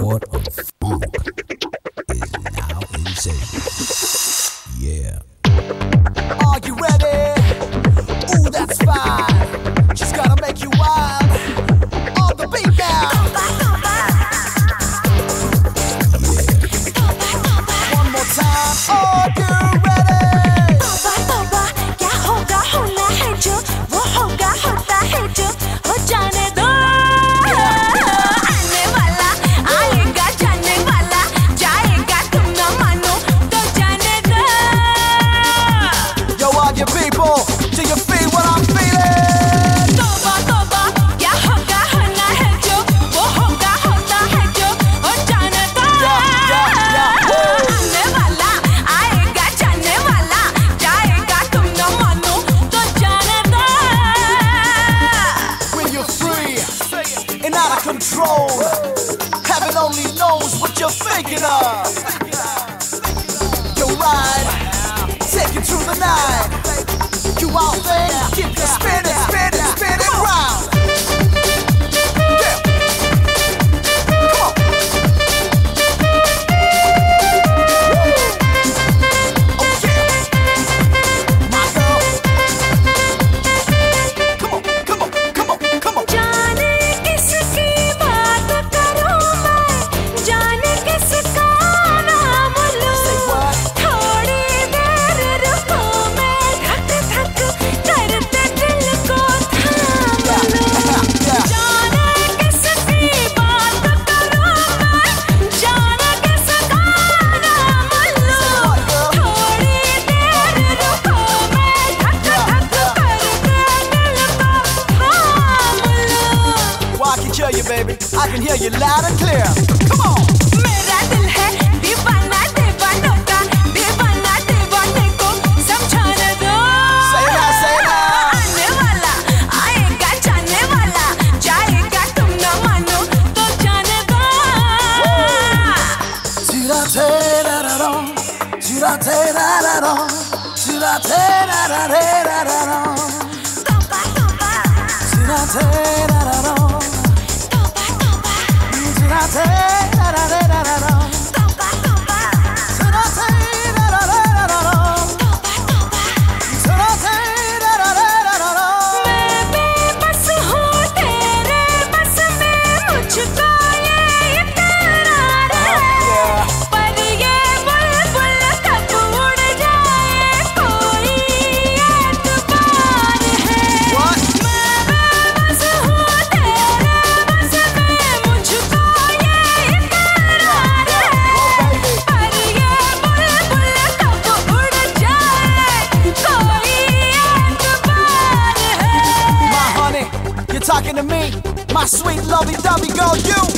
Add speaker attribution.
Speaker 1: Wort auf. control. Heaven only knows what you're thinking of. can hear you loud and clear. Come on.
Speaker 2: मेरा दिल है दीवाना दीवानों का दीवाना दीवाने को समझाने दो।
Speaker 1: सही ना सही ना
Speaker 2: आने वाला आएगा जाने वाला जाएगा तुम ना मानो तो जाने दो। जीरा तेरा रा रा जीरा तेरा रा रा जीरा तेरा रा रे रा रा रा जीरा तेरा रा रा। myself.
Speaker 1: My sweet lovey dovey girl, you.